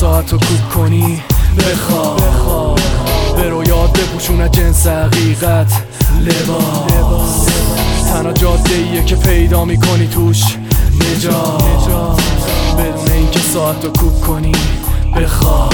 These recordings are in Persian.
ساعت رو کوک کنی؟ بخواب. برو یاد بپوشون جنس حقیقت. لباس. تنها جاده ایه که پیدا می‌کنی توش. نجات. بدون اینکه ساعت رو کوک کنی. بخواب.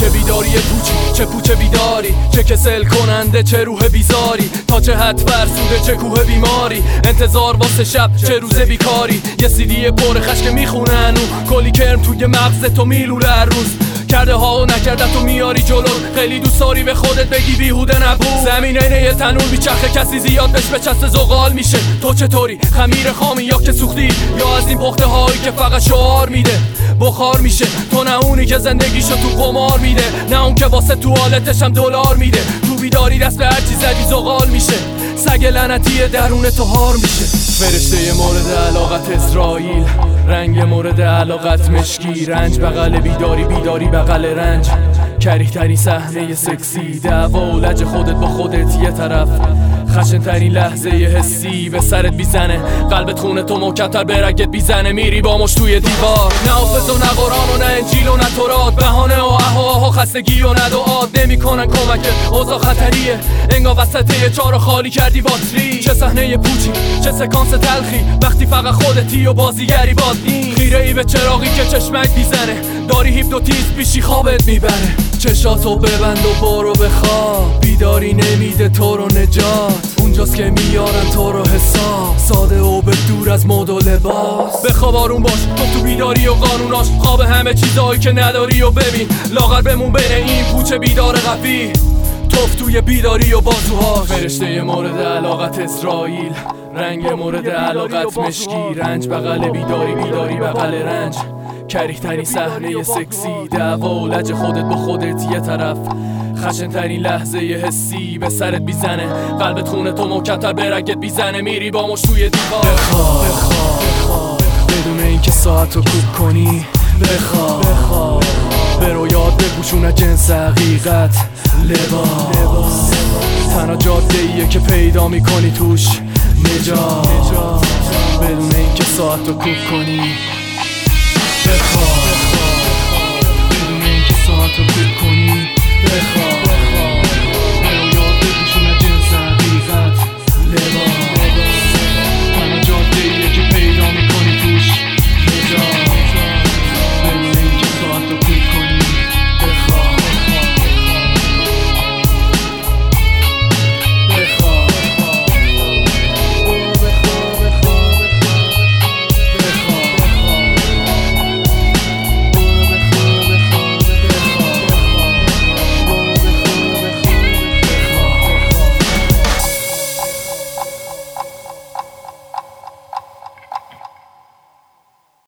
چه بیداری پوچی چه پوچه بیداری. چه کسل کننده چه روح بیزاری. تا چه حد فرسوده چه کوه بیماری. انتظار واسه شب چه روز بیکاری. یه سیدی پر خشک می‌خونه انو کلی کرم توی مغز تو میلوله روز. کرده ها و نکرده تو میاری جلو. خیلی دوست داری به خودت بگی بیهوده نبود. زمینه یه تنور بیچخه کسی زیاد بهش بچسته زغال میشه. تو چطوری؟ خمیر خامی یا که سوختی؟ یا از این پخته هایی که فقط شعار میده؟ بخار میشه. تو نه اونی که زندگیشو تو قمار میده. نه اون که واسه توالتش هم دلار میده. تو بیداری دست به هر چیز زدی زغال میشه. سگ لعنتی درون تو هار میشه. فرشته مورد علاقت اسرائیل رنگ مورد علاقت مشکی. رنج بغل بیداری بیداری بغل رنج. کریه ترین صحنه سکسی دعوا لج خودت با خودت یه طرف. خشن ترین لحظه یه حسی به سرت بیزنه قلبت خونه تو مکتر به رگت بیزنه میری با مش توی دیوار. نه حافظ و نه قرآن و نه انجیل و نه تورات. بهانه و اهواها خستگی و نه دعات نمی‌کنن کمکت اوضاع خطریه. انگار وسط یه چارو خالی کردی باتری. چه صحنه پوچی چه سکانس تلخی. وقتی فقط خودتی و بازیگری باد این. خیره ای به چراغی که چشمک بیزنه داری هیپنوتیزم پیشی خوابت می‌بره. چشاتو ببند و برو بخواب بیداری نمیده تو رو نجات. اونجاست که میارن تو رو حساب. ساده و به دور از مد و لباس. بخواب آروم باش تو تو بیداری و قانوناش خواب همه چیزایی که نداری و ببین. لاغر بمون بین این پوچه بیدار قوی. توف توی بیداری و بازوها فرشته مورد علاقت اسرائیل. رنگ مورد علاقت مشکی. رنج بغل بیداری بیداری بغل رنج. کریه ترین صحنه سکسی. دعوا خودت با خودت یه طرف. خشن ترین لحظه یه حسی به سرت بیزنه قلبت خونه تو مکتر به رگت بیزنه میری با مش توی دیوار. بخواب بخواب بدون اینکه ساعت رو کوک کنی. بخواب برو یاد بپوشون جنس حقیقت. لباس تنها جاده ایه که پیدا می‌کنی توش. نجات بدون اینکه ساعت رو کوک کنی. بخواب بدون اینکه ساعت رو کوک کنی. بخواب.